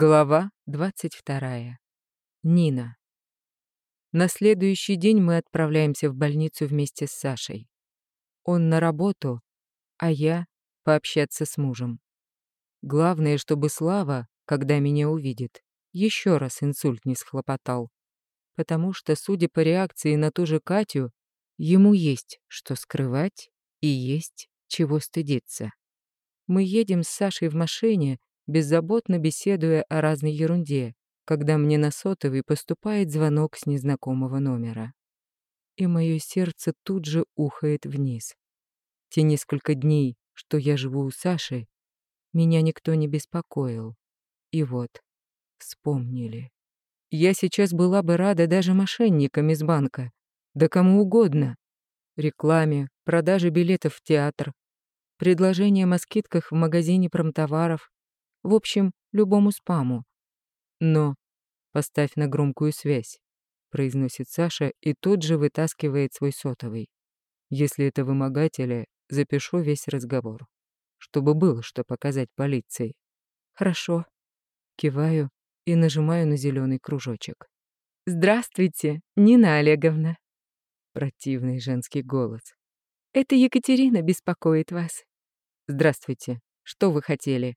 Глава 22. Нина. На следующий день мы отправляемся в больницу вместе с Сашей. Он на работу, а я пообщаться с мужем. Главное, чтобы Слава, когда меня увидит, еще раз инсульт не схлопотал. Потому что, судя по реакции на ту же Катю, ему есть что скрывать и есть чего стыдиться. Мы едем с Сашей в машине, беззаботно беседуя о разной ерунде, когда мне на сотовый поступает звонок с незнакомого номера. И мое сердце тут же ухает вниз. Те несколько дней, что я живу у Саши, меня никто не беспокоил. И вот, вспомнили. Я сейчас была бы рада даже мошенникам из банка, да кому угодно. Рекламе, продаже билетов в театр, предложениям о скидках в магазине промтоваров, в общем, любому спаму. Но поставь на громкую связь, произносит Саша и тут же вытаскивает свой сотовый. Если это вымогатели, запишу весь разговор, чтобы было что показать полиции. Хорошо. Киваю и нажимаю на зеленый кружочек. Здравствуйте, Нина Олеговна. Противный женский голос. Это Екатерина беспокоит вас. Здравствуйте. Что вы хотели?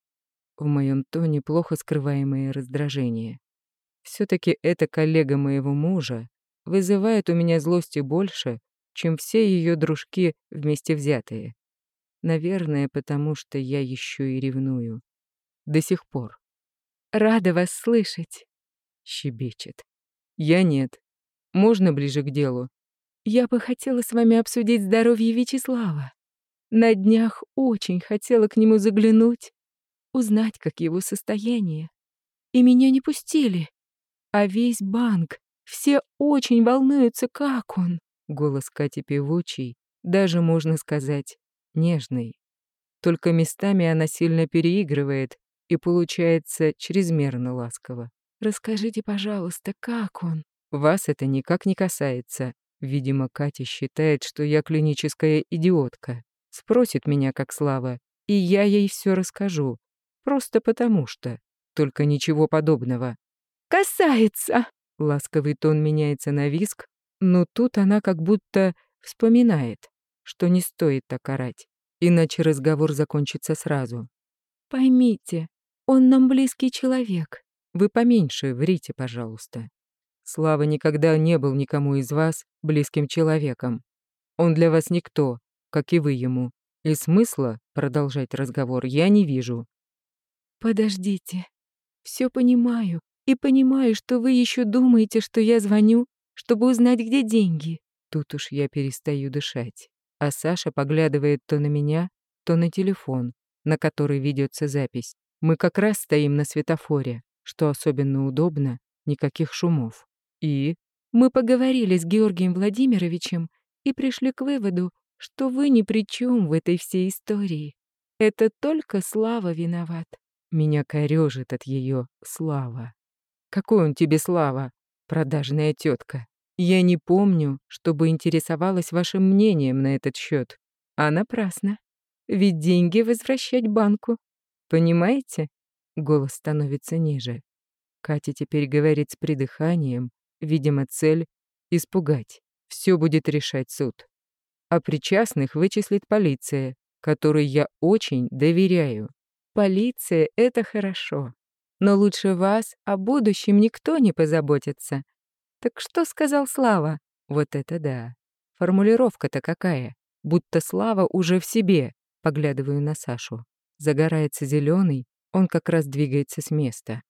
В моем тоне плохо скрываемое раздражение. все таки эта коллега моего мужа вызывает у меня злости больше, чем все ее дружки вместе взятые. Наверное, потому что я еще и ревную. До сих пор. «Рада вас слышать», — щебечет. «Я нет. Можно ближе к делу?» «Я бы хотела с вами обсудить здоровье Вячеслава. На днях очень хотела к нему заглянуть, узнать, как его состояние. И меня не пустили. А весь банк, все очень волнуются, как он. Голос Кати певучий, даже, можно сказать, нежный. Только местами она сильно переигрывает и получается чрезмерно ласково. «Расскажите, пожалуйста, как он?» «Вас это никак не касается. Видимо, Катя считает, что я клиническая идиотка. Спросит меня, как Слава, и я ей все расскажу. Просто потому что. Только ничего подобного. «Касается!» Ласковый тон меняется на виск, но тут она как будто вспоминает, что не стоит так орать, иначе разговор закончится сразу. «Поймите, он нам близкий человек. Вы поменьше врите, пожалуйста. Слава никогда не был никому из вас близким человеком. Он для вас никто, как и вы ему. И смысла продолжать разговор я не вижу. «Подождите. Все понимаю. И понимаю, что вы еще думаете, что я звоню, чтобы узнать, где деньги». Тут уж я перестаю дышать. А Саша поглядывает то на меня, то на телефон, на который ведется запись. Мы как раз стоим на светофоре, что особенно удобно, никаких шумов. И мы поговорили с Георгием Владимировичем и пришли к выводу, что вы ни при чем в этой всей истории. Это только Слава виноват. Меня корежит от ее слава. Какой он тебе слава, продажная тетка? Я не помню, чтобы интересовалась вашим мнением на этот счет. А напрасно. Ведь деньги возвращать банку. Понимаете? Голос становится ниже. Катя теперь говорит с придыханием, видимо, цель — испугать. Все будет решать суд. А причастных вычислит полиция, которой я очень доверяю. Полиция — это хорошо. Но лучше вас о будущем никто не позаботится. Так что сказал Слава? Вот это да. Формулировка-то какая? Будто Слава уже в себе. Поглядываю на Сашу. Загорается зеленый, он как раз двигается с места.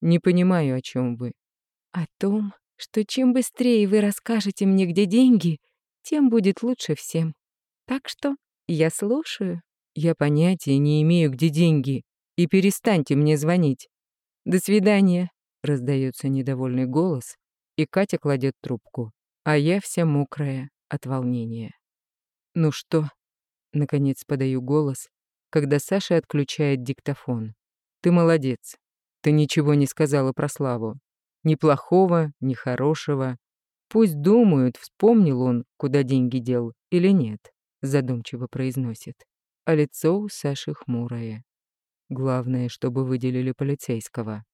Не понимаю, о чем вы. О том, что чем быстрее вы расскажете мне, где деньги, тем будет лучше всем. Так что я слушаю. Я понятия не имею, где деньги. И перестаньте мне звонить. До свидания, раздается недовольный голос, и Катя кладет трубку, а я вся мокрая от волнения. Ну что? Наконец подаю голос, когда Саша отключает диктофон. Ты молодец. Ты ничего не сказала про Славу. Ни плохого, ни хорошего. Пусть думают, вспомнил он, куда деньги дел или нет, задумчиво произносит а лицо у Саши хмурое. Главное, чтобы выделили полицейского.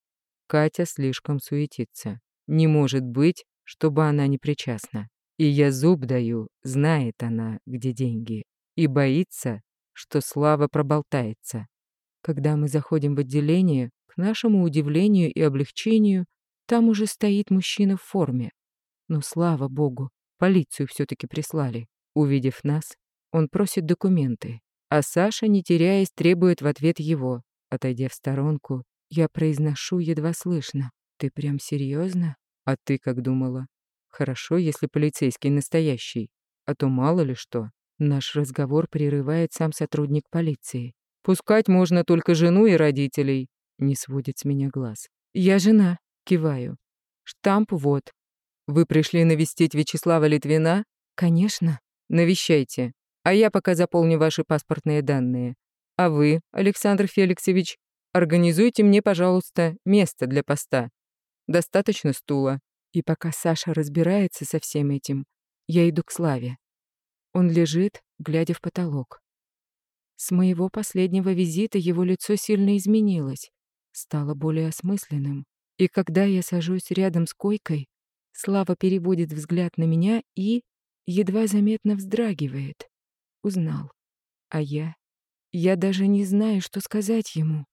Катя слишком суетится. Не может быть, чтобы она не причастна. И я зуб даю, знает она, где деньги. И боится, что Слава проболтается. Когда мы заходим в отделение, к нашему удивлению и облегчению, там уже стоит мужчина в форме. Но, слава богу, полицию все таки прислали. Увидев нас, он просит документы, а Саша, не теряясь, требует в ответ его. Отойдя в сторонку, я произношу едва слышно. «Ты прям серьезно? А ты как думала? Хорошо, если полицейский настоящий, а то мало ли что». Наш разговор прерывает сам сотрудник полиции. «Пускать можно только жену и родителей», — не сводит с меня глаз. «Я жена», — киваю. «Штамп вот». «Вы пришли навестить Вячеслава Литвина?» «Конечно». «Навещайте. А я пока заполню ваши паспортные данные. А вы, Александр Феликсович, организуйте мне, пожалуйста, место для поста. Достаточно стула». И пока Саша разбирается со всем этим, я иду к Славе. Он лежит, глядя в потолок. С моего последнего визита его лицо сильно изменилось, стало более осмысленным. И когда я сажусь рядом с койкой, Слава переводит взгляд на меня и едва заметно вздрагивает. Узнал. А я? Я даже не знаю, что сказать ему,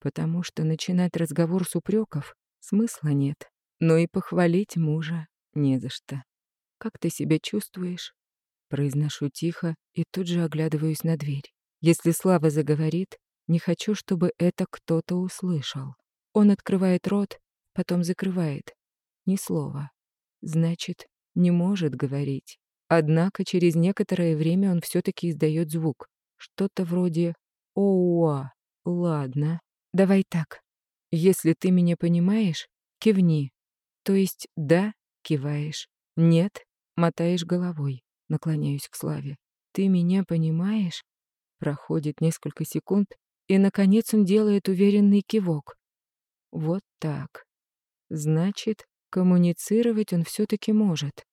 потому что начинать разговор с упреков смысла нет, но и похвалить мужа не за что. «Как ты себя чувствуешь?» Произношу тихо и тут же оглядываюсь на дверь. Если Слава заговорит, не хочу, чтобы это кто-то услышал. Он открывает рот, потом закрывает. Ни слова. Значит, не может говорить. Однако через некоторое время он все таки издает звук. Что-то вроде «Оуа». Ладно, давай так. Если ты меня понимаешь, кивни. То есть «да» киваешь, «нет» мотаешь головой. Наклоняюсь к Славе. «Ты меня понимаешь?» Проходит несколько секунд, и, наконец, он делает уверенный кивок. Вот так. Значит, коммуницировать он все таки может.